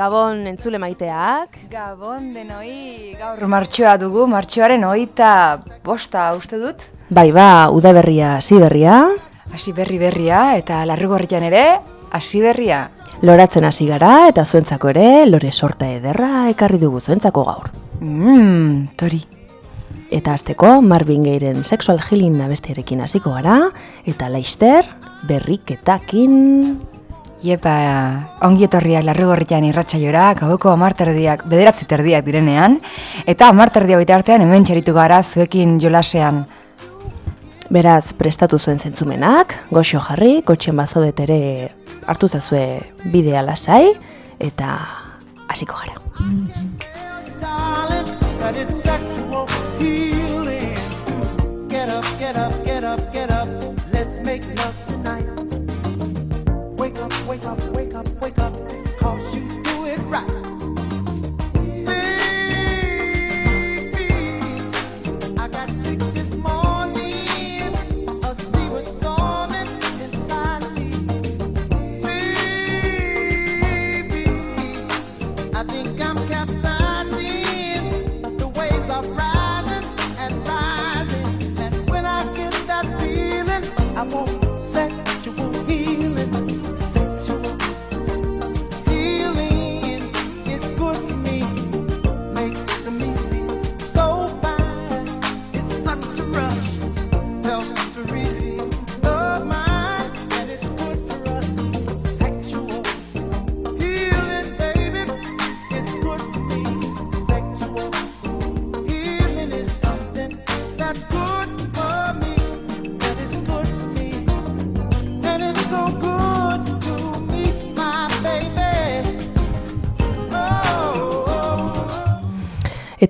Gabon entzule maiteak. Gabon denoi gaur martxoa dugu, martxoaren oita bosta uste dut. Bai ba, udaberria, hasi berria. Hasi berri berria eta larrugorrian ere, hasi berria. Loratzen hasi gara eta zuentzako ere, lore sorta ederra ekarri dugu zuentzako gaur. Mmm, tori. Eta azteko, Marvin Geiren sexual healing abestiarekin hasiko gara, eta laister, berriketakin... Iepa, ongi etorriak larrugorrian irratxaiora, gaueko amarterdiak, bederatzi terdiak direnean, eta amarterdia baita artean hemen txaritu gara zuekin jolasean. Beraz, prestatu zuen zentzumenak, goxo jarri, kotxen bazaudet ere hartu zazue bidea lasai, eta hasiko gara.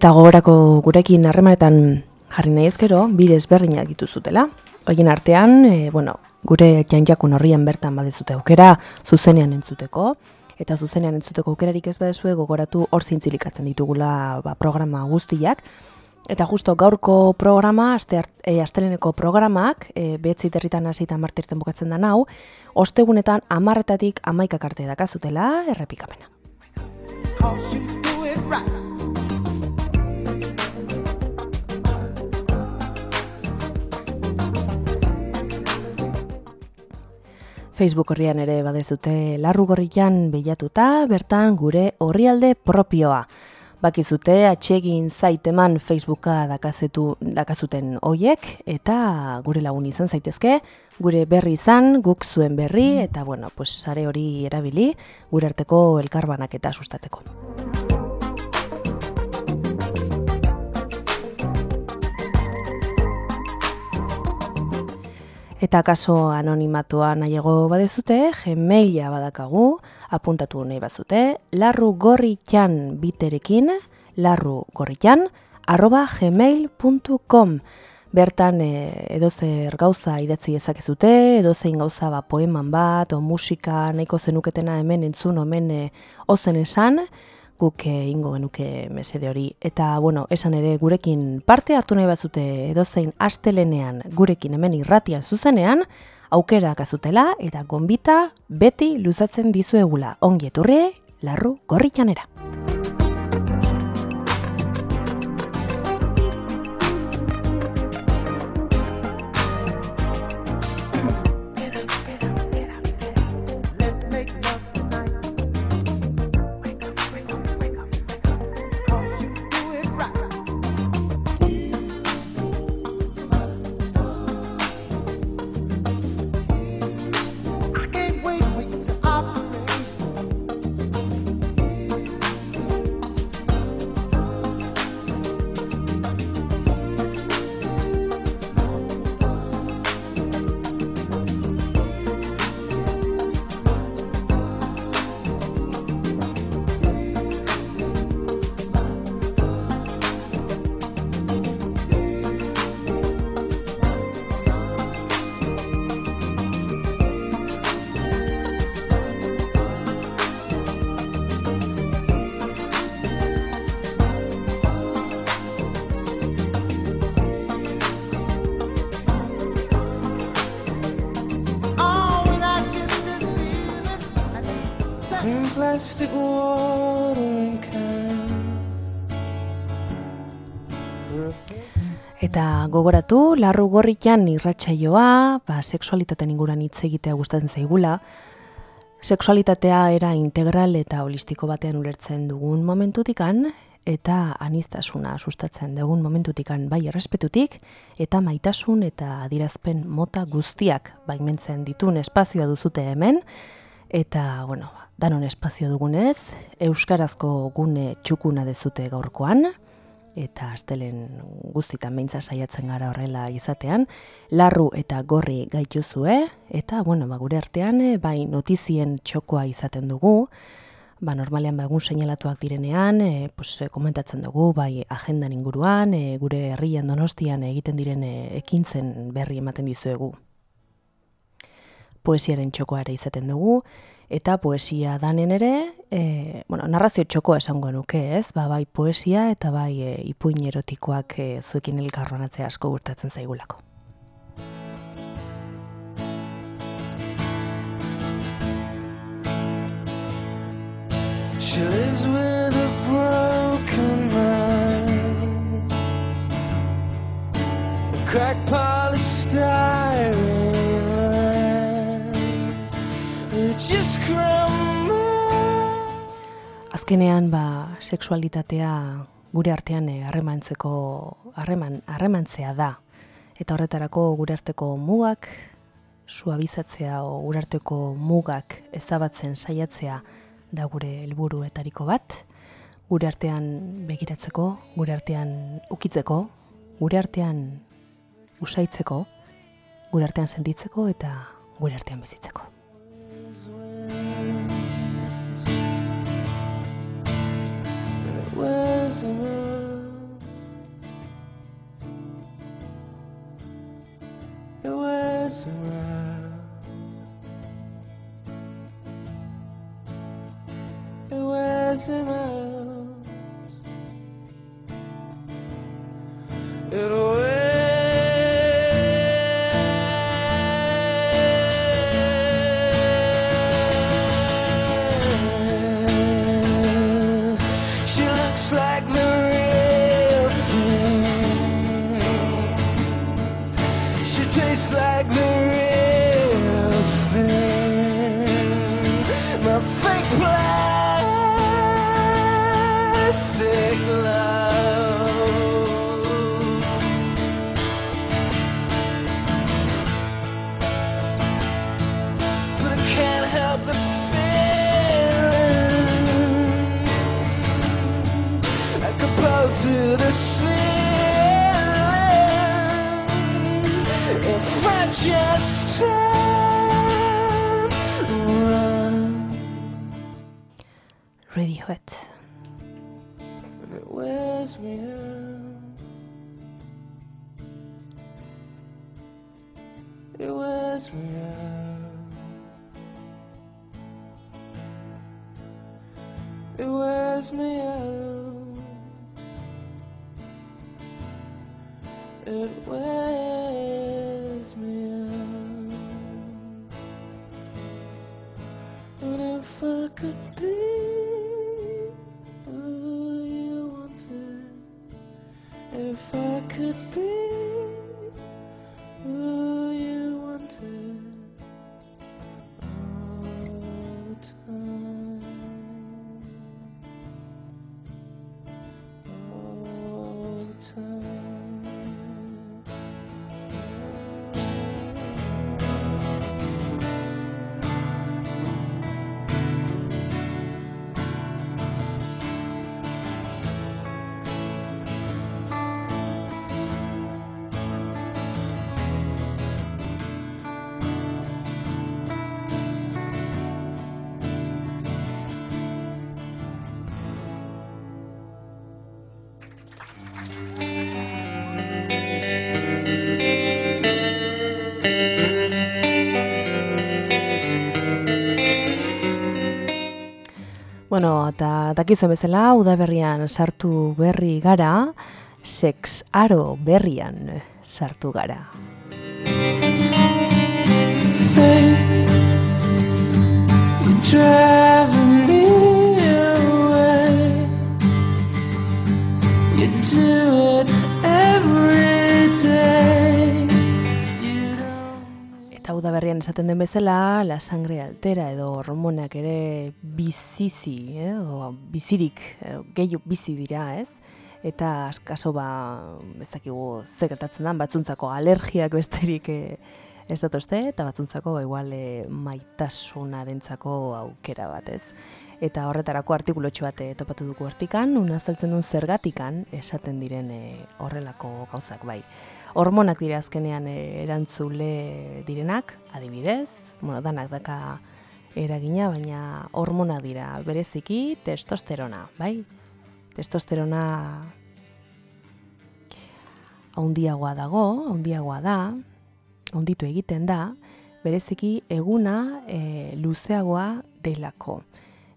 Eta gogorako gurekin harremanetan jarri nahi ezkero, bide ezberdinak dituzutela. Horien artean, e, bueno, gure janjakun horrian bertan badezute aukera, zuzenean entzuteko, eta zuzenean entzuteko aukerarik ez badezue gogoratu hor zintzilikatzen ditugula ba, programa guztiak. Eta justo gaurko programa, aste, art- e, asteleneko programak, e, behetzi territan hasi eta martirten bukatzen da nau, ostegunetan amarretatik amaikak arte dakazutela errepikapena. Facebook horrian ere badezute larru gorrian bilatuta, bertan gure orrialde propioa. Bakizute atsegin zaiteman Facebooka dakazetu, dakazuten hoiek eta gure lagun izan zaitezke, gure berri izan, guk zuen berri eta bueno, pues sare hori erabili gure arteko elkarbanak eta sustatzeko. Eta kaso anonimatua nahiago badezute, gmaila badakagu, apuntatu nahi bazute, larru gorritxan biterekin, larru gorritxan, arroba gmail.com. Bertan e, edozer gauza idatzi ezakezute, edozein gauza ba, poeman bat, o musika nahiko zenuketena hemen entzun, omen e, ozen esan, guk eh, ingo genuke mesede hori. Eta, bueno, esan ere gurekin parte hartu nahi bazute edozein astelenean gurekin hemen irratian zuzenean, aukera kazutela eta gonbita beti luzatzen dizuegula. Ongi etorri, larru gorritxanera. Eta gogoratu, larru gorritan irratsaioa, ba, seksualitateen inguran hitz egitea gustatzen zaigula, seksualitatea era integral eta holistiko batean ulertzen dugun momentutikan, eta anistasuna sustatzen dugun momentutikan bai errespetutik, eta maitasun eta adirazpen mota guztiak baimentzen ditun espazioa duzute hemen, eta, bueno, danon espazio dugunez, Euskarazko gune txukuna dezute gaurkoan, eta astelen guztitan beintza saiatzen gara horrela izatean, larru eta gorri gaituzue, eta, bueno, ba, gure artean, eh, bai notizien txokoa izaten dugu, ba, normalean ba, egun seinalatuak direnean, e, pues, e, komentatzen dugu, bai agendan inguruan, e, gure herrian donostian egiten diren ekintzen berri ematen dizuegu. Poesiaren txokoa ere izaten dugu, eta poesia danen ere, e, bueno, narrazio txokoa esango nuke, ez? Ba, bai poesia eta bai e, ipuin erotikoak e, zuekin elkarronatzea asko gurtatzen zaigulako. She lives with a broken mind. A cracked polystyrene Azkenean, ba, sexualitatea gure artean eh, harremantzeko harreman harremantzea da. Eta horretarako gure arteko mugak suabizatzea o gure arteko mugak ezabatzen saiatzea da gure helburuetariko bat. Gure artean begiratzeko, gure artean ukitzeko, gure artean usaitzeko, gure artean sentitzeko eta gure artean bizitzeko. was enough. It was enough. It was enough. It was. It wears me out. It wears Bueno, eta dakizuen bezala, udaberrian sartu berri gara, sex aro berrian sartu gara. Faith, esaten den bezala, la sangre altera edo hormonak ere bizizi, eh, o bizirik, eh, gehiu bizi dira, ez? Eta askaso ba, ez dakigu ze gertatzen den, batzuntzako alergiak besterik eh, ez datozte, eta batzuntzako ba, igual eh, maitasunarentzako aukera bat, ez? Eta horretarako artikulotxo bat eh, topatu dugu hortikan, un azaltzen duen zergatikan esaten diren eh, horrelako gauzak bai. Hormonak dira azkenean eh, erantzule direnak, adibidez, bueno, danak daka eragina, baina hormona dira bereziki testosterona, bai? Testosterona haundiagoa dago, haundiagoa da, haunditu egiten da, bereziki eguna e, luzeagoa delako.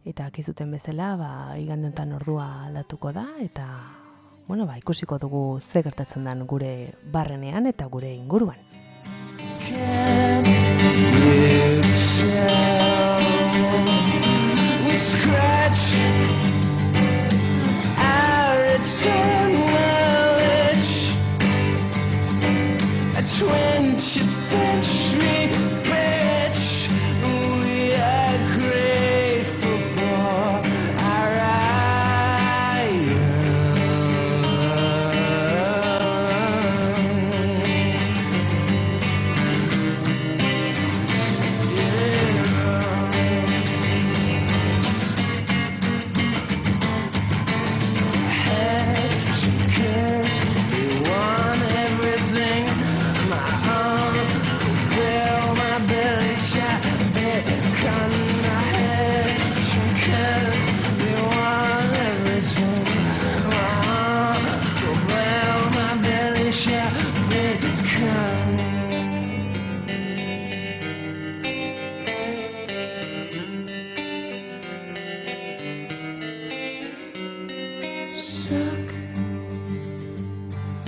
Eta akizuten bezala, ba, igandentan ordua aldatuko da, eta bueno, ba, ikusiko dugu ze gertatzen den gure barrenean eta gure inguruan. Can you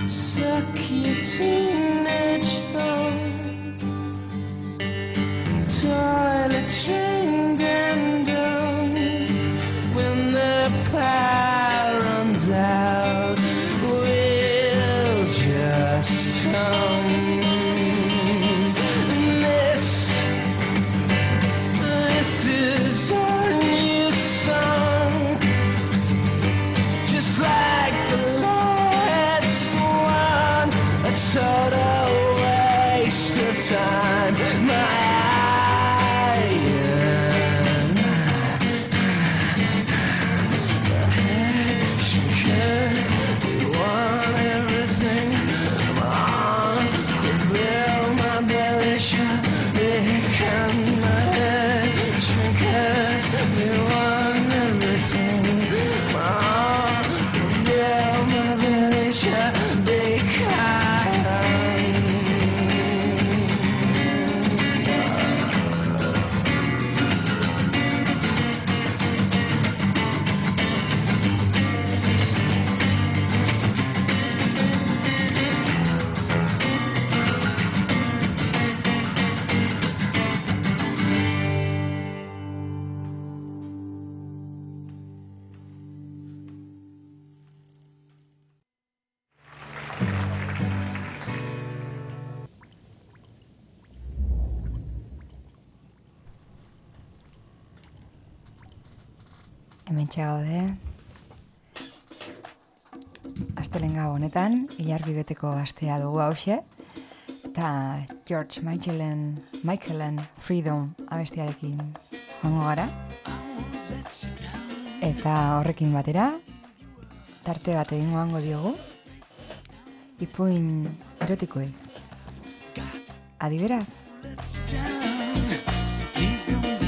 Suck Suck your teenage ilargi beteko astea dugu hause. Eta George Michaelen, Michaelen Freedom abestiarekin joango gara. Eta horrekin batera, tarte bat egin joango diogu. Ipuin erotikoei. Adiberaz? Don't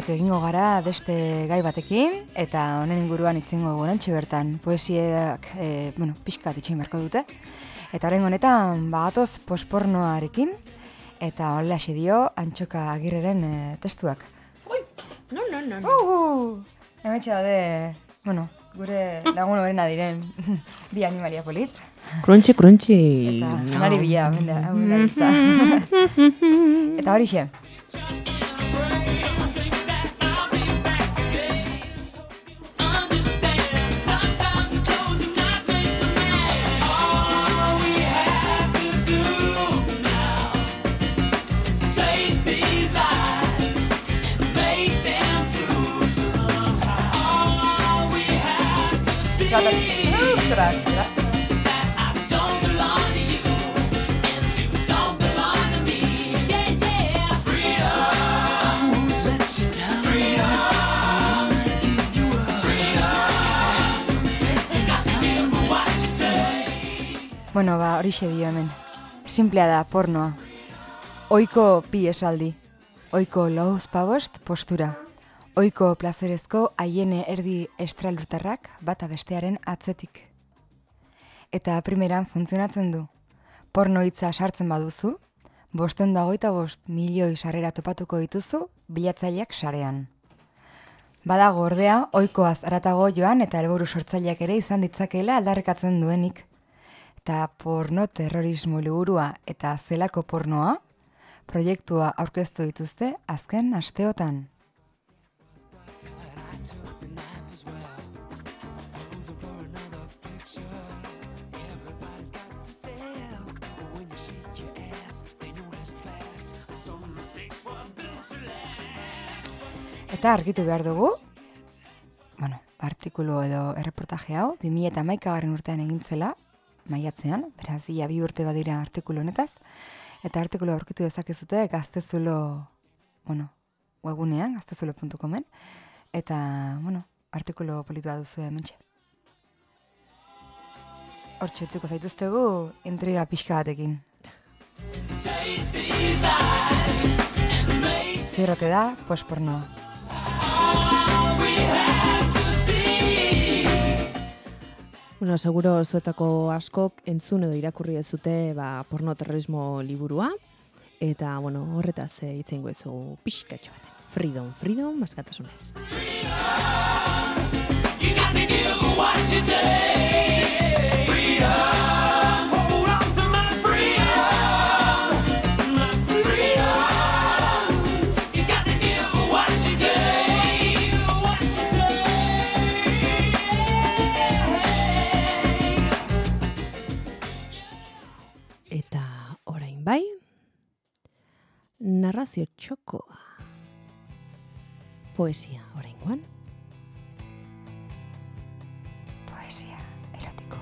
Horratu egingo gara beste gai batekin, eta honen inguruan itzengo gorantxe bertan poesiak, e, bueno, pixka ditxein beharko dute. Eta horren honetan, bagatoz pospornoarekin, eta hola dio antxoka agirreren e, testuak. No, no, no, Uhu! Hemen daude, bueno, gure lagun horrena diren bi animalia polit. Crunchy, crunchy. Eta janari bila, hemen da, hemen da hitza. Eta hori xe. Ostras, Bueno, ba, hori dio hemen. Simplea da, pornoa. Oiko pi esaldi. Oiko lauz pabost postura. Oiko plazerezko haiene erdi estralurtarrak bata bestearen atzetik. Eta primeran funtzionatzen du. Porno hitza sartzen baduzu, bosten dagoita bost milioi sarrera topatuko dituzu bilatzaileak sarean. Badago ordea, oikoaz aratago joan eta helburu sortzaileak ere izan ditzakeela aldarrekatzen duenik. Eta porno terrorismo liburua eta zelako pornoa, proiektua aurkeztu dituzte azken asteotan. Eta argitu behar dugu, bueno, artikulu edo erreportaje hau, 2008 garen urtean egin zela, maiatzean, beraz, ia bi urte badira artikulu honetaz, eta artikulu aurkitu dezakezute gaztezulo, bueno, webunean, gaztezulo.comen, eta, bueno, artikulu politua duzu hementxe. Hortxe utziko zaituztegu, intriga pixka batekin. Zerrote da, pospornoa. Bueno, seguro zuetako askok entzun edo irakurri ez dute ba, porno terrorismo liburua. Eta, bueno, horretaz eh, hitz eingo ezu pixkatxo baten. Freedom, freedom, maskatasunez. Eta Poesia oraingoan. Poesia erotiko.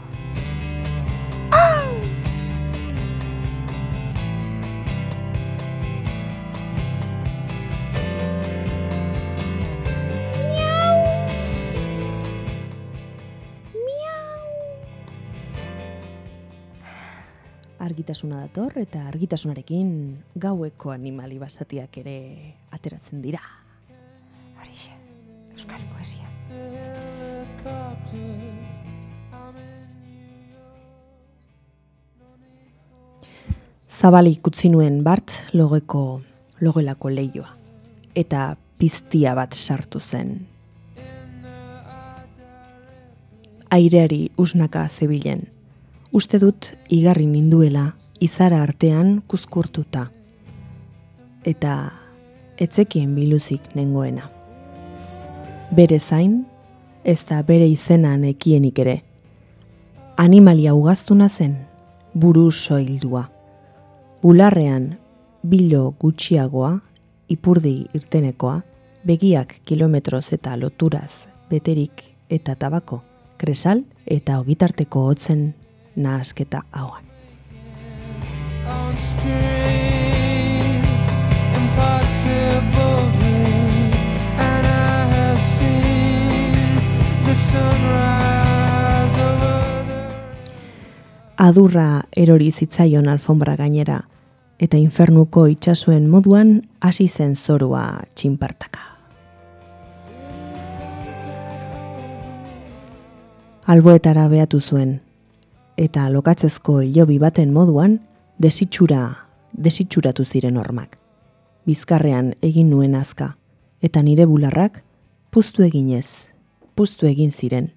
Argitasuna dator eta argitasunarekin gaueko animali basatiak ere ateratzen dira. Euskal Poesia. Zabalik utzi nuen bart logeko logelako leioa. Eta piztia bat sartu zen. Aireari usnaka zebilen. Uste dut igarri ninduela izara artean kuzkurtuta. Eta etzekien biluzik nengoena. Bere zain, ez da bere izena nekienik ere. Animalia ugaztuna zen, buru soildua. Bularrean bilo gutxiagoa, ipurdi irtenekoa, begiak kilometroz eta loturaz, beterik eta tabako, kresal eta ogitarteko hotzen nahasketa hauan. on screen, impossible Adurra erori zitzaion alfombra gainera, eta infernuko itxasuen moduan hasi zen zorua txinpartaka. Alboetara behatu zuen, eta lokatzezko hilobi baten moduan desitxura, desitxuratu ziren hormak. Bizkarrean egin nuen azka, eta nire bularrak puztu eginez, puztu egin ziren,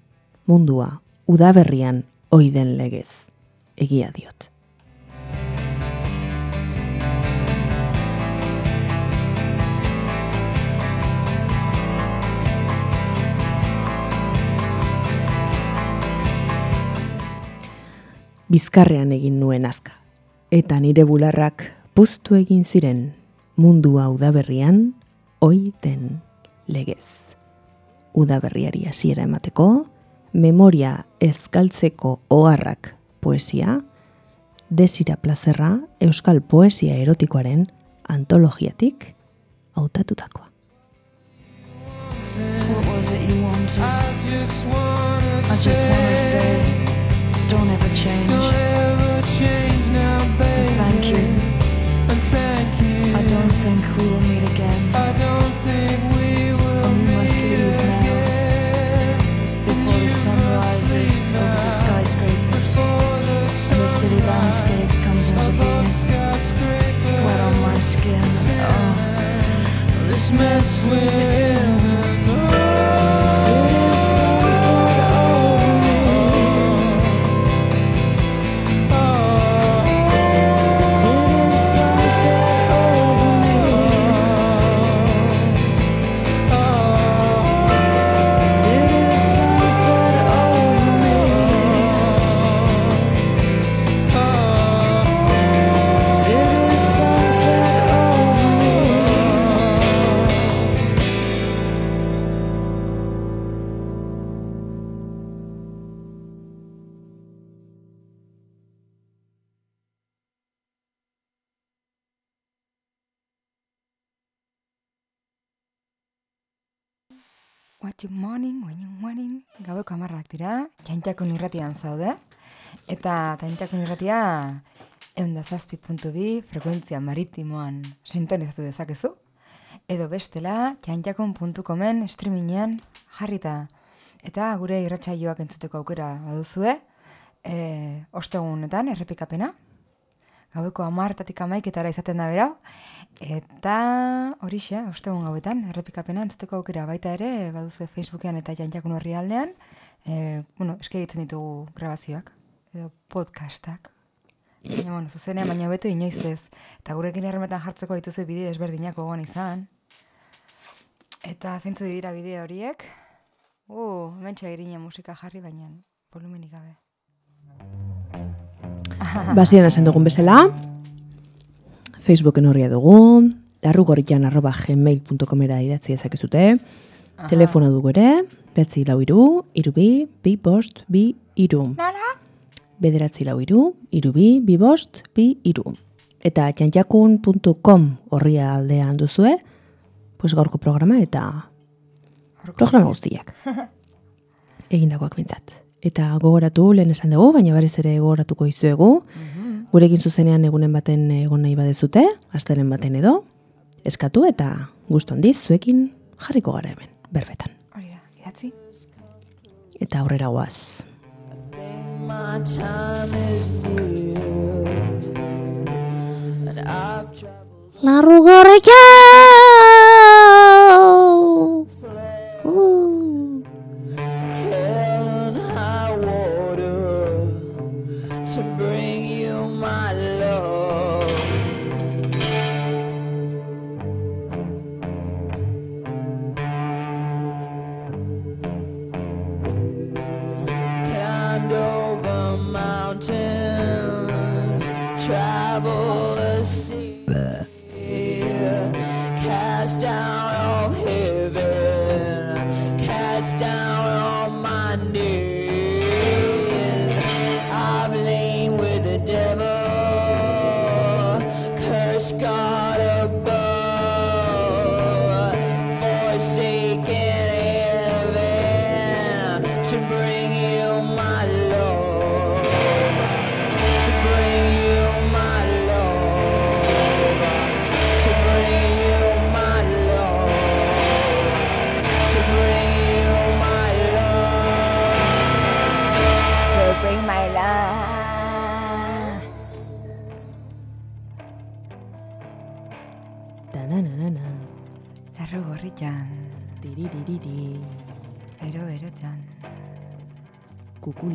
mundua udaberrian oiden legez, egia diot. Bizkarrean egin nuen azka, eta nire bularrak puztu egin ziren mundua udaberrian oiten legez. Udaberriari hasiera emateko, memoria ezkaltzeko oharrak poesia, desira plazerra euskal poesia erotikoaren antologiatik hautatutakoa. I just wanna say, don't ever change. This mess You morning, you morning, gaueko amarrak dira, jaintakun irratian zaude, eta jaintakun irratia eundazazpi.bi frekuentzia maritimoan sintonizatu dezakezu, edo bestela jaintakun.comen streamingean jarrita, eta gure irratsaioak entzuteko aukera baduzue, e, ostegunetan errepikapena, gaueko amartatik amaiketara izaten da berau, eta horixe, ostegun gauetan, errepikapena entzuteko aukera baita ere, baduzue Facebookean eta jantzakun horri aldean, e, bueno, eske egiten ditugu grabazioak, edo podcastak, Baina, bueno, zuzenean baina beto inoiz ez. Eta gurekin erremetan jartzeko dituzu bideo desberdinak gogoan izan. Eta zeintzu dira bideo horiek? Uh, mentxe irine musika jarri, baina volumenik gabe. Bazien esan dugun bezala, Facebooken horria dugu, larrugorritan arroba gmail.comera idatzi ezakezute, telefono dugu ere, betzi lau iru, irubi, bi bost, bi iru. Nola? Bederatzi lau iru, irubi, bi bost, bi iru. Eta txantxakun.com horria aldean duzue, pues gaurko programa eta programa guztiak. Egindakoak bintzat. Eta gogoratu lehen esan dugu, baina berriz ere gogoratuko izuegu. Gurekin zuzenean egunen baten egon nahi badezute, astelen baten edo, eskatu eta guztu handiz zuekin jarriko gara hemen, berbetan. Hori da, idatzi? Eta aurrera guaz. My time is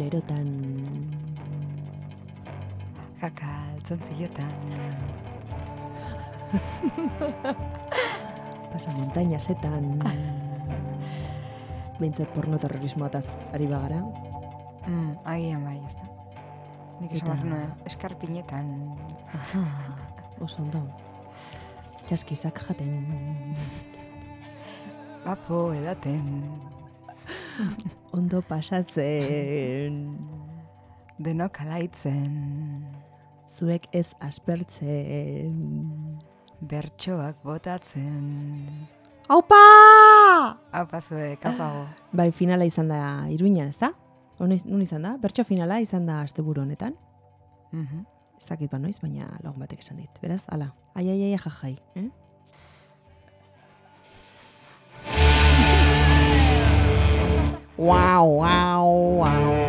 Kukulerotan. kaka altzontziotan, Pasa montañasetan. Behintzat porno terrorismoataz ari bagara. mm, agian bai, ez da. Nik esan Eta- nuen, eskarpinetan, oso ondo. Txaskizak jaten. bapo edaten, Ondo pasatzen. denok alaitzen, Zuek ez aspertzen. bertsoak botatzen. Aupa! Hau pazue, kapago. Bai, finala izan da iruinan, ez da? Nun izan da? Bertso finala izan da asteburu honetan. Mhm. Ez dakit ba noiz, baina lagun batek esan dit. Beraz, ala, ai, ai, ai, jajai. Eh? 哇哦哇哦哇哦。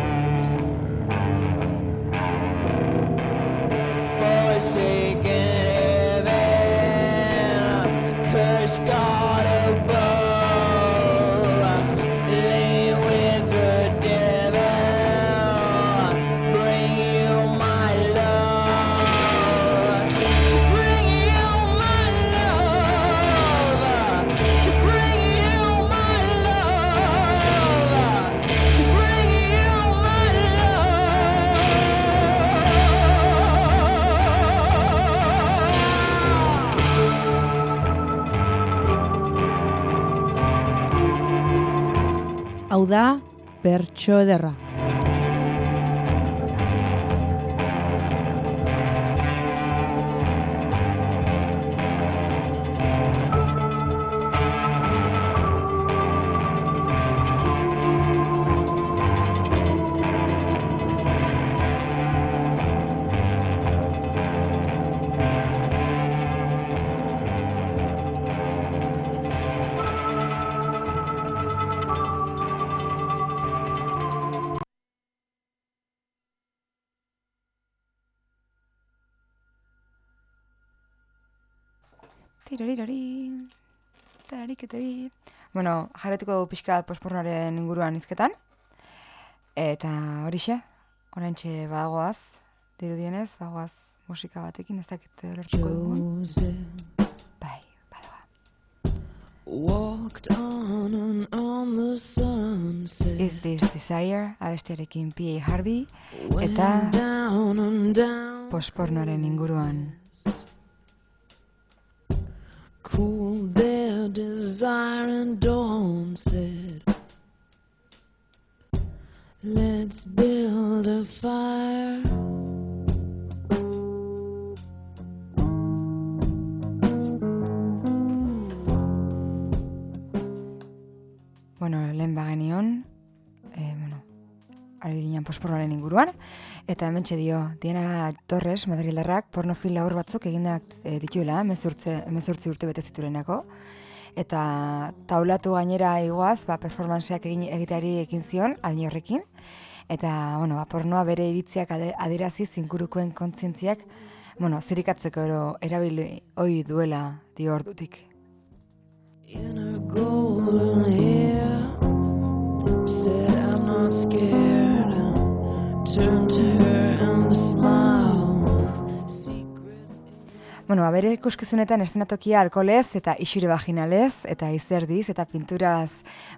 Hau da. Tirorirori, tararik eta bi. Bueno, jarretuko pixka pospornoaren inguruan izketan. Eta horixe, oraintxe bagoaz, dirudienez, bagoaz musika batekin ez lortuko dugun. Joseph Bai, badoa. walked on and on the sunset. Is This Desire, abestiarekin P.A. Harvey, eta pospornoaren inguruan. Cooled their desire and dawn said, Let's build a fire. Bueno, lehen bueno, ari ginen pospornoaren inguruan, eta hementxe dio, Diana Torres, Madrilerrak, pornofil labur batzuk egindak e, dituela, mezurtze, urte bete ziturenako, eta taulatu gainera igoaz, ba, performanceak egin, egiteari ekin zion, adin horrekin, eta, bueno, ba, pornoa bere iritziak adierazi zinkurukoen kontzientziak, bueno, zirikatzeko ero erabili ohi duela dio ordutik. In her golden hair, said, I'm not scared. Bueno, ba, bere ikuskizunetan estenatokia alkolez eta isure vaginalez eta izerdiz eta pinturaz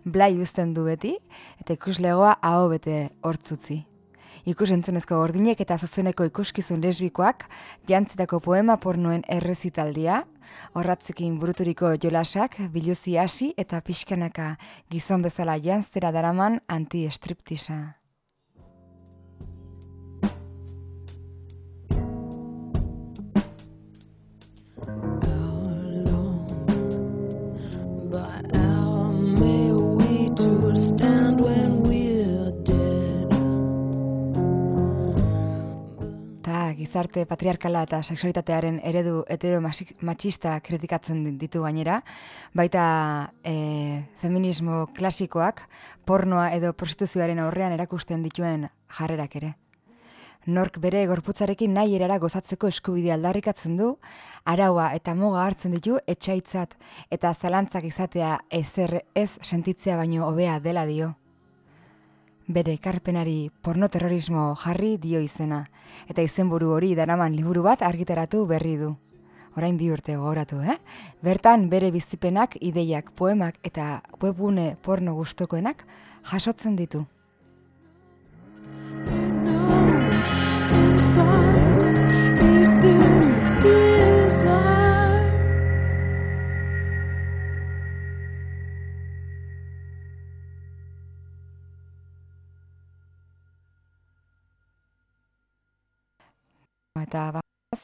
blai uzten du beti eta ikuslegoa aho bete hortzutzi. Ikus entzunezko gordinek eta zuzeneko ikuskizun lesbikoak jantzitako poema pornoen errezitaldia, horratzekin buruturiko jolasak, biluzi hasi eta pixkanaka gizon bezala jantztera daraman anti-striptisa. Gizarte patriarkala eta sexualitatearen eredu hetero masi- matxista kritikatzen di- ditu gainera, baita e, feminismo klasikoak pornoa edo prostituzioaren aurrean erakusten dituen jarrerak ere. Nork bere gorputzarekin nahi erara gozatzeko eskubidea aldarrikatzen du, araua eta muga hartzen ditu etxaitzat eta zalantzak izatea ezer ez sentitzea baino hobea dela dio. Bere ekarpenari pornoterrorismo jarri dio izena, eta izenburu hori daraman liburu bat argitaratu berri du. Orain bi urte gogoratu, eh? Bertan bere bizipenak, ideiak, poemak eta webgune porno gustokoenak jasotzen ditu. Inside is this desire. Eta baz,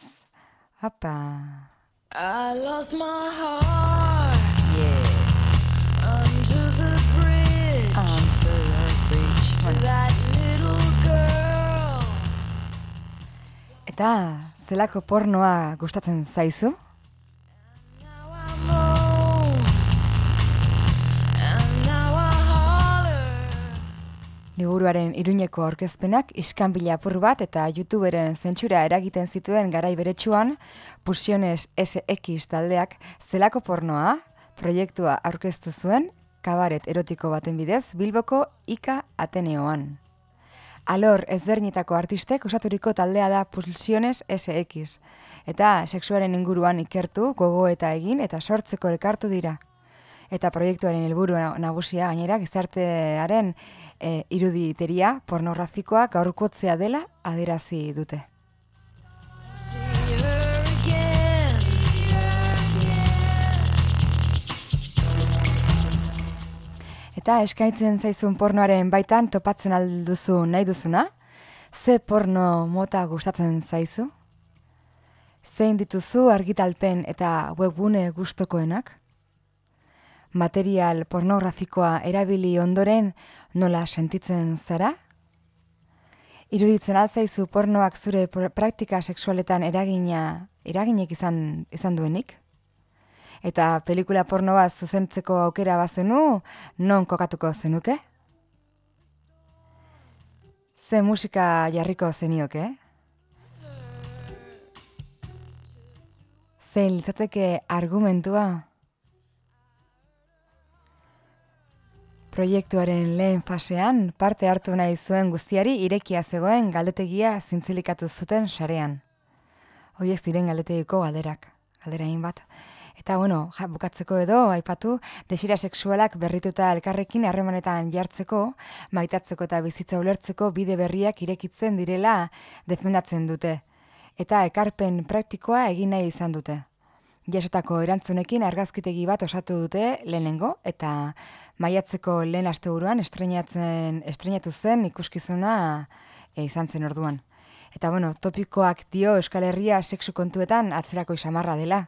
apa, I lost my heart under the bridge. under the bridge. Bueno, That little girl. eta zelako pornoa gustatzen zaizu? Liburuaren iruñeko aurkezpenak iskanbila apur bat eta YouTuberen zentsura eragiten zituen garai beretsuan, Pulsiones SX taldeak zelako pornoa proiektua aurkeztu zuen kabaret erotiko baten bidez Bilboko Ika Ateneoan. Alor ezberdinetako artistek osaturiko taldea da Pulsiones SX, eta sexuaren inguruan ikertu, gogo eta egin eta sortzeko elkartu dira. Eta proiektuaren helburu nagusia gainera gizartearen e, iruditeria pornografikoa gaurkotzea dela adierazi dute. Eta eskaintzen zaizun pornoaren baitan topatzen alduzu nahi duzuna? Ze porno mota gustatzen zaizu? Zein dituzu argitalpen eta webgune gustokoenak? Material pornografikoa erabili ondoren nola sentitzen zara? Iruditzen altzaizu pornoak zure pr- praktika sexualetan eragina, eraginek izan, izan duenik? Eta pelikula porno bat zuzentzeko aukera bazenu, non kokatuko zenuke? Ze musika jarriko zenioke? Zein litzateke argumentua? Proiektuaren lehen fasean parte hartu nahi zuen guztiari irekia zegoen galdetegia zintzilikatu zuten sarean. Hoiek ziren galdetegiko galderak, galderain bat. Eta bueno, ja, bukatzeko edo, aipatu, desira sexualak berrituta elkarrekin harremanetan jartzeko, maitatzeko eta bizitza ulertzeko bide berriak irekitzen direla defendatzen dute. Eta ekarpen praktikoa egin nahi izan dute. Jasotako erantzunekin argazkitegi bat osatu dute lehenengo eta maiatzeko lehen asteburuan estreinatzen estrenatu zen ikuskizuna e, izan zen orduan. Eta bueno, topikoak dio Euskal Herria sexu kontuetan atzerako isamarra dela.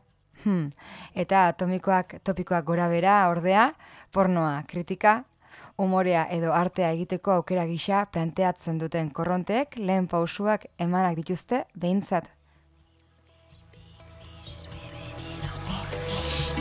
Hmm. Eta atomikoak topikoak gora bera ordea, pornoa kritika, umorea edo artea egiteko aukera gisa planteatzen duten korronteek lehen pausuak emanak dituzte behintzat.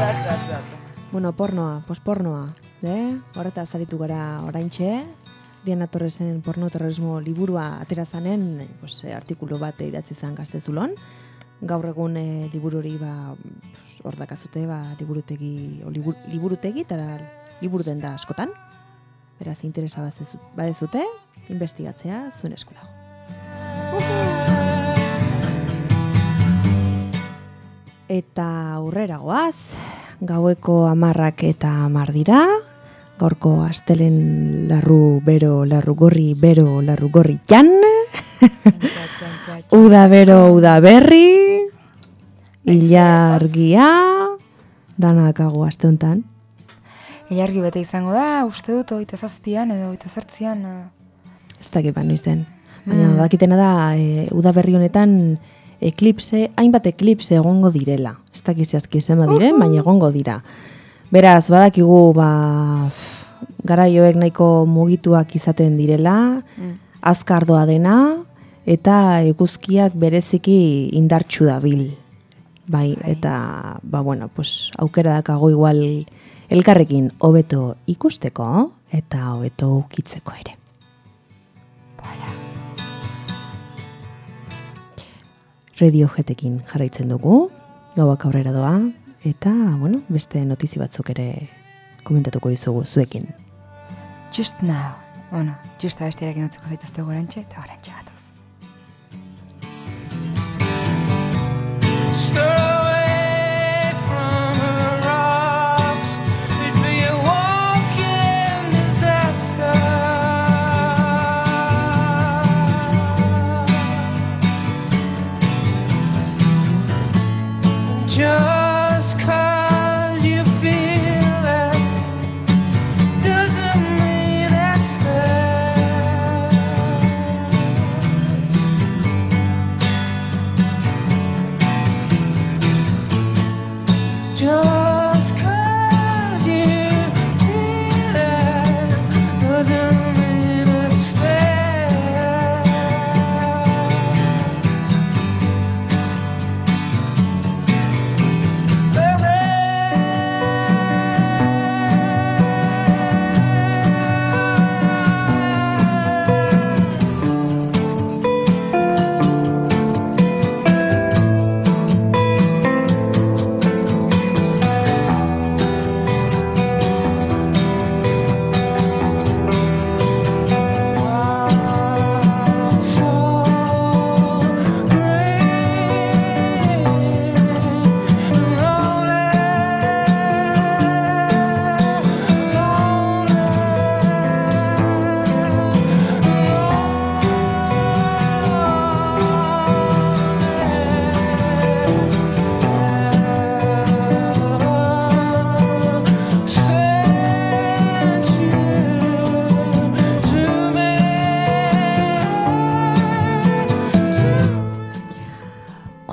Za, za, za. Bueno, pornoa, pospornoa, de? Horretaz aritu gara oraintxe, Diana Torresen pornoterrorismo liburua atera zanen, pues, eh, artikulu bat idatzi zan gaztezulon. Gaur egun eh, liburu hori ba, pues, hor dakazute, ba, liburutegi, o, libur, liburutegi eta liburuten da askotan. Beraz, interesa badezu- badezute, investigatzea zuen esku dago. Eta aurrera goaz, gaueko amarrak eta amar dira, gaurko astelen larru bero, larru gorri, bero, larru gorri jan, uda bero, uda berri, ilargia, danakago aste honetan. Ilargi bete izango da, uste dut, oita zazpian edo oita zertzian. eh, Ez dakit ban izten. Baina Mm. dakitena da, e, udaberri honetan eklipse, hainbat eklipse egongo direla. Ez dakiz zehazki zema diren, baina egongo dira. Beraz, badakigu, ba, garaioek nahiko mugituak izaten direla, azkardoa dena, eta eguzkiak bereziki indartxu dabil. Bai, eta, ba, bueno, pues, aukera dakago igual elkarrekin hobeto ikusteko, eta hobeto ukitzeko ere. Radioheadekin jarraitzen dugu, gauak aurrera doa, eta, bueno, beste notizi batzuk ere komentatuko dizugu zuekin. Just now. Bueno, just abestiarekin utziko zaituzte gorantxe, eta gorantxe gatoz. Stir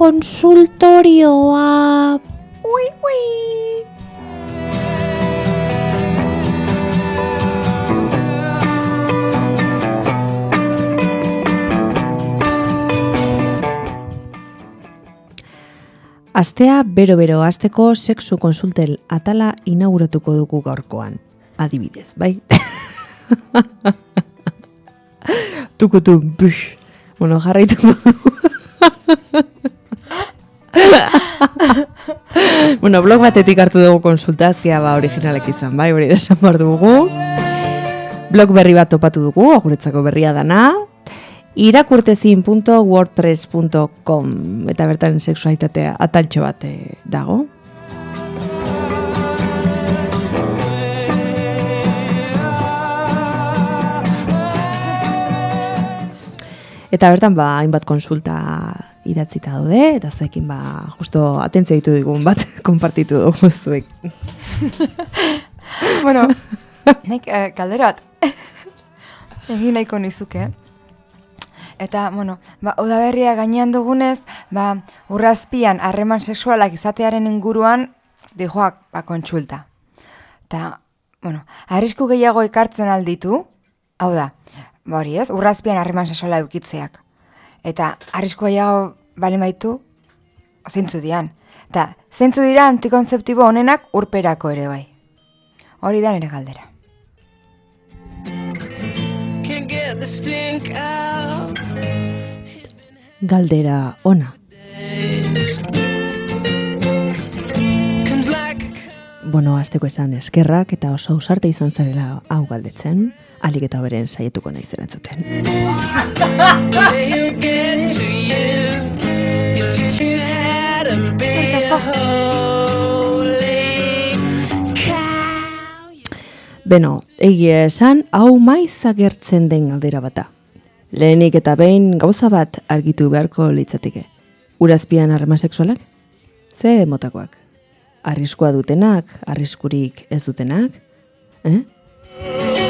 Konsultorioa. Ui, ui. Astea bero-bero asteko sexu konsultel atala inauguratuko dugu gaurkoan. Adibidez, bai? Tukutu, bush. Bueno, jarraituko dugu. bueno, blog batetik hartu dugu konsultazkia ba originalek izan, bai, hori esan behar dugu. Blog berri bat topatu dugu, aguretzako berria dana. irakurtezin.wordpress.com eta bertan sexualitatea ataltxo bat eh, dago. Eta bertan ba hainbat konsulta idatzita daude eta zuekin ba justo atentzio ditu digun bat konpartitu dugu zuek. bueno, nik eh, kaldera bat egin nahiko nizuke. Eta, bueno, ba, udaberria gainean dugunez, ba, urrazpian harreman sexualak izatearen inguruan, dijoak, ba, kontsulta. Eta, bueno, arrisku gehiago ekartzen alditu, hau da, ba hori ez, urrazpian harreman sexuala eukitzeak. Eta, arrisku gehiago bali maitu, zeintzu dian. Eta, zeintzu dira antikonzeptibo honenak urperako ere bai. Hori da nire galdera. Galdera ona. Bueno, azteko esan eskerrak eta oso ausarte izan zarela hau galdetzen, alik eta beren saietuko nahi erantzuten. day you get to you. You teach you how to be a holy cow. Beno, egia esan, hau maiz agertzen den galdera bata. Lehenik eta behin gauza bat argitu beharko litzateke. Urazpian harrema sexualak? Ze motakoak? Arriskua dutenak, arriskurik ez dutenak? Eh?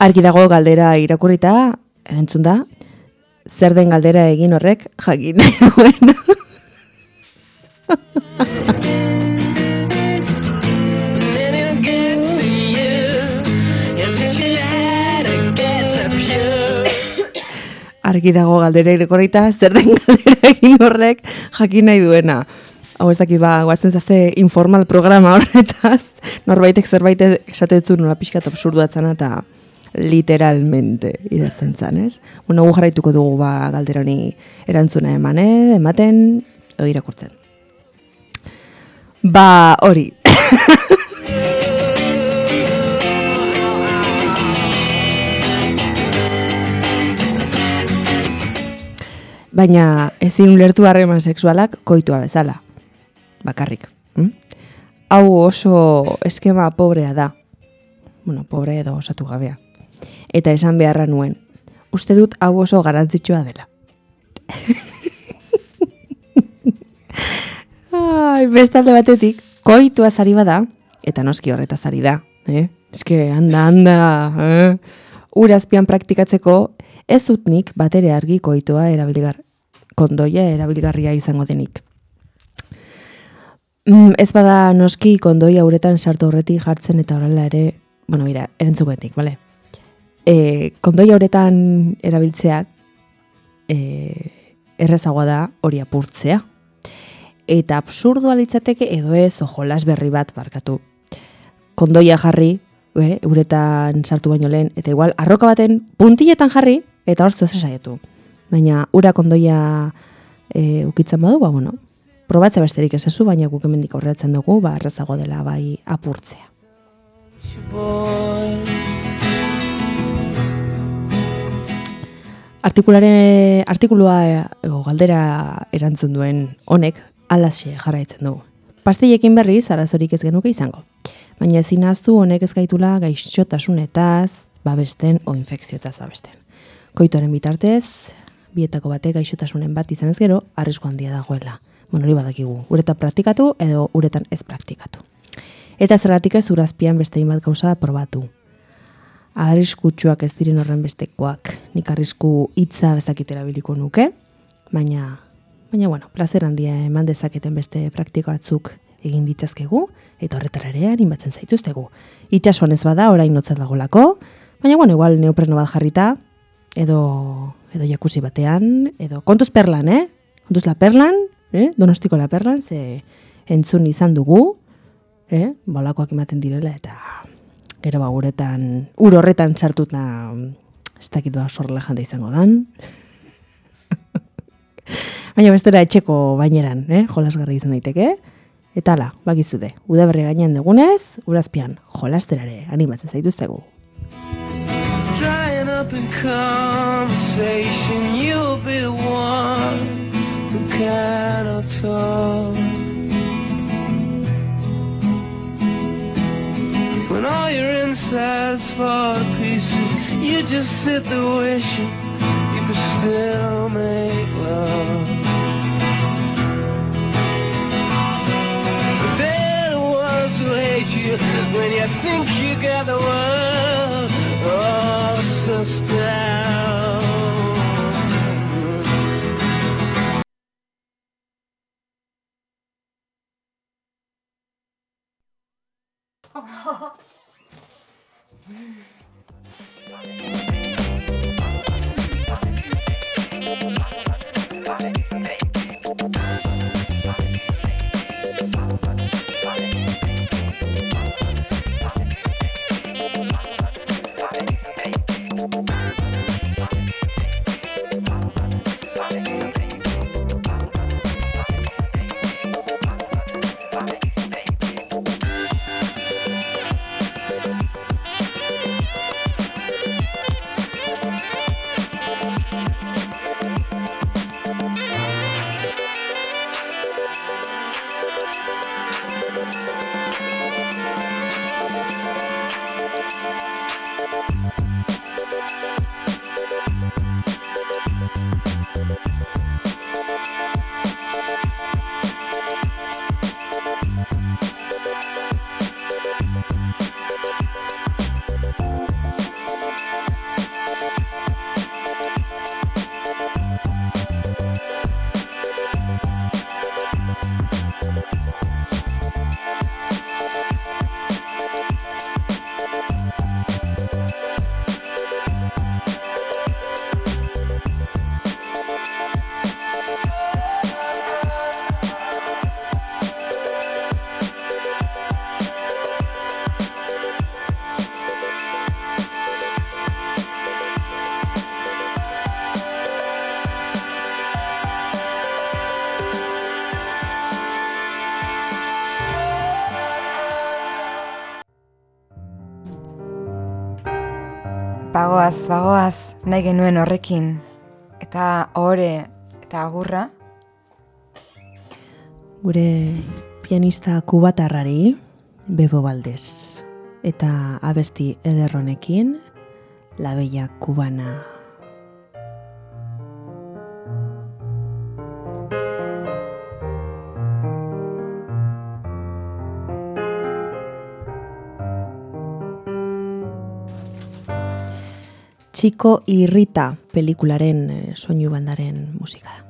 Argi dago galdera irakurrita, entzun da, zer den galdera egin horrek jakin duen. Argi dago galdera irakurrita, zer den galdera egin horrek jakin nahi duena. Hau ez dakit ba, guatzen zazte informal programa horretaz, norbaitek zerbait esatetzu nola pixkat absurduatzen eta literalmente idazten zan, ez? Bueno, gu jarraituko dugu ba galdera honi erantzuna eman, eh? ematen, irakurtzen. Ba, hori. Baina ezin ulertu harreman sexualak koitua bezala. Bakarrik. Hm? Hau oso eskema pobrea da. Bueno, pobre edo osatu gabea. Eta esan beharra nuen. Uste dut hau oso garantzitsua dela. Ai, bestalde batetik, koitua zari bada, eta noski horretaz ari da. Eh? Eske, anda, anda. Eh? Urazpian praktikatzeko, ez dut nik batere argi koitoa erabilgar, kondoia erabilgarria izango denik. Mm, ez bada noski kondoia uretan sartu horretik jartzen eta horrela ere, bueno, mira, erantzuketik, bale? E, kondoia uretan erabiltzeak e, errezagoa da hori apurtzea. Eta absurdua litzateke edo ez ojolas berri bat barkatu. Kondoia jarri, e, uretan sartu baino lehen, eta igual arroka baten puntiletan jarri, eta hor zoze saiatu. Baina ura kondoia e, ukitzen badu, ba, bueno, probatze besterik esazu, baina guk hemendik aurreratzen dugu, ba, errazago dela bai apurtzea. Boy. Artikulare, artikulua e, o, galdera erantzun duen honek alaxe jarraitzen du. Pastillekin berriz arazorik ez genuke izango. Baina ezin ahaztu honek ez gaitula gaixotasunetaz babesten o infekziotaz babesten. Koitoaren bitartez, bietako batek gaixotasunen bat izan ez gero, arrisko handia dagoela. Bueno, hori badakigu, uretan praktikatu edo uretan ez praktikatu. Eta zergatik ez urazpian beste bat gauza probatu. Arriskutsuak ez diren horren bestekoak, nik arrisku hitza bezakit erabiliko nuke, baina, baina bueno, plazer handia eman dezaketen beste praktiko batzuk egin ditzazkegu, eta horretara ere animatzen zaituztegu. Itxasuan ez bada, orain notzat dagolako, baina bueno, igual neopreno bat jarrita, edo, edo jakuzi batean, edo kontuz perlan, eh? Kontuz la perlan, eh? donostiko la perlan, ze entzun izan dugu, eh? bolakoak ematen direla, eta gero ba uretan, ur horretan sartuta, ez dakit ba sorrela janda izango dan. Baina bestera etxeko baineran, eh? jolasgarri izan daiteke. Eta ala, bakizute, udaberri gainean dugunez, urazpian jolasterare animatzen zaituztegu. Drying up in conversation, you'll be the one who cannot talk. When all your insides fall to pieces, you just sit there wishing you could still make love. But they're the ones who hate you when you think you got the world all sussed out. 好 不 nahi genuen horrekin. Eta ore eta agurra, Gure pianista kubatarrari, Bebo Valdez. Eta abesti ederronekin, La Bella Cubana. Chico y Rita pelikularen eh, soinu bandaren musika da.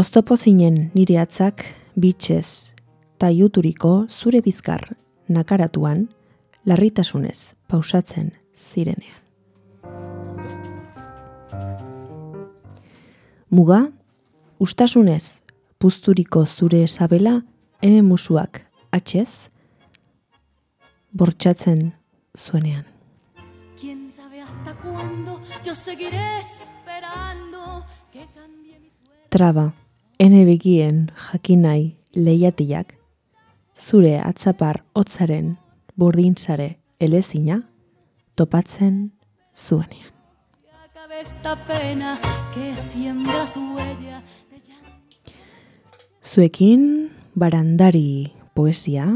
Oztopo zinen nire atzak bitxez, ta juturiko zure bizkar nakaratuan, larritasunez pausatzen zirenean. Muga, ustasunez puzturiko zure sabela, ene musuak atxez, bortxatzen zuenean. ¿Quién sabe hasta cuándo yo seguiré esperando que cambie mi suerte? Traba, ene begien jakinai lehiatiak, zure atzapar hotzaren burdintzare elezina, topatzen zuenean. Zuekin, barandari poesia,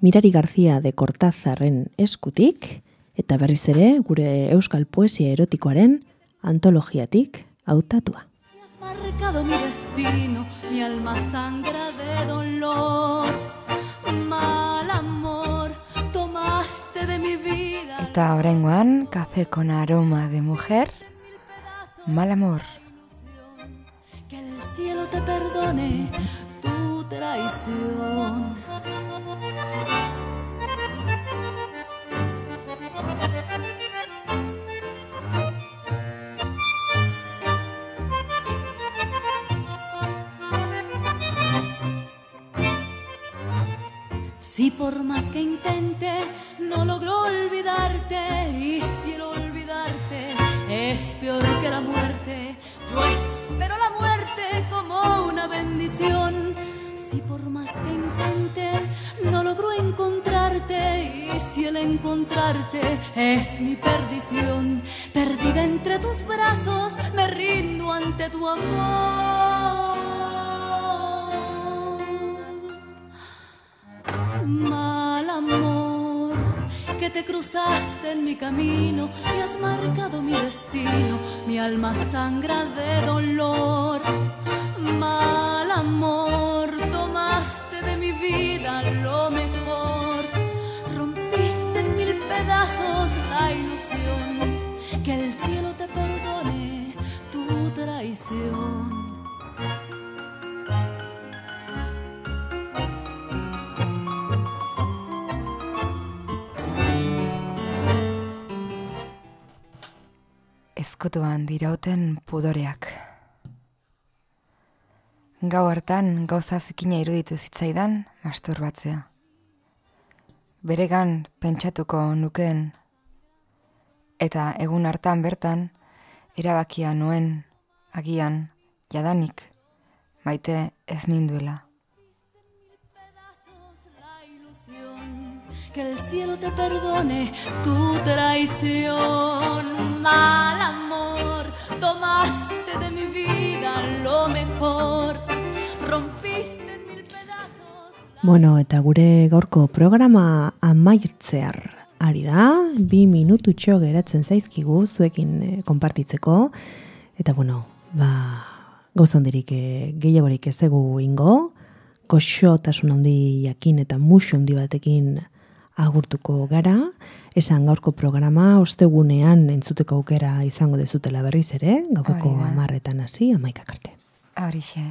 Mirari Garzia de Cortázarren eskutik, eta berriz ere gure euskal poesia erotikoaren antologiatik hautatua. Marcado mi destino, mi alma sangra de dolor. Mal amor, tomaste de mi vida eta oraingoan, café con aroma de mujer, mal amor. Que el cielo te perdone tu traición. Si por más que intente no logro olvidarte y si el olvidarte es peor que la muerte, yo espero la muerte como una bendición. Si por más que intente no logro encontrarte y si el encontrarte es mi perdición, perdida entre tus brazos me rindo ante tu amor. Mal amor, que te cruzaste en mi camino y has marcado mi destino, mi alma sangra de dolor. Mal amor, tomaste de mi vida lo mejor, rompiste en mil pedazos la ilusión, ezkutuan dirauten pudoreak. Gau hartan gauza zikina iruditu zitzaidan masturbatzea. Beregan pentsatuko nukeen, eta egun hartan bertan erabakia nuen agian jadanik maite ez ninduela. Que el cielo te perdone tu traición. Mal amor, tomaste de mi vida lo mejor, rompiste en mil pedazos. Bueno, eta gure gaurko programa amaitzear ari da, bi minututxo geratzen zaizkigu zuekin eh, konpartitzeko, eta bueno, ba, gauza handirik eh, gehiagorik ez dugu ingo, goxotasun handi jakin eta musu handi batekin agurtuko gara, esan gaurko programa ostegunean entzuteko aukera izango dezutela berriz ere, da. amarretan hasi, amaikak arte. Horixe.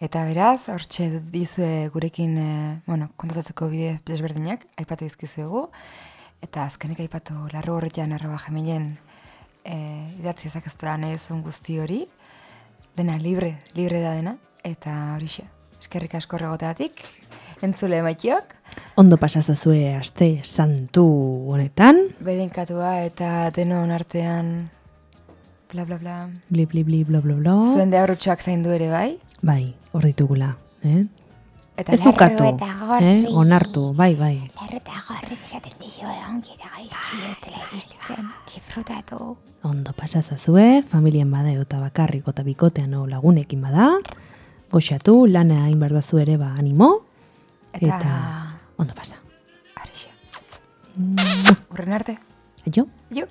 Eta beraz, hortxe dizue gurekin, e, bueno, kontatatzeko bide desberdinak, aipatu izkizuegu, eta azkenik aipatu larru horretan arroba jamilen e, idatzi ezakeztuela nahi duzun guzti hori, dena libre, libre da dena, eta horixe. Eskerrik asko horregoteatik, entzule maitiok, Ondo pasazazue aste santu honetan, bedinkatua eta denon artean, bla bla bla. bli bli bli bla bla bla. Zuen deaurrutxoak zaindu ere bai, Bai, hor ditugula, eh? eta Ez ukatu, gorri. eh? Onartu, bai, bai. Lerro eta gorrik esaten dizu ongi eta gaizki ez dela iristen. Disfrutatu. Ondo pasazazue, familien badeo eta bakarriko eta bikotean o lagunekin bada, goxatu, lana hain behar bazu ere ba animo, eta, eta ondo pasa. Arixe. Mm. Horren arte. Jo. Jo.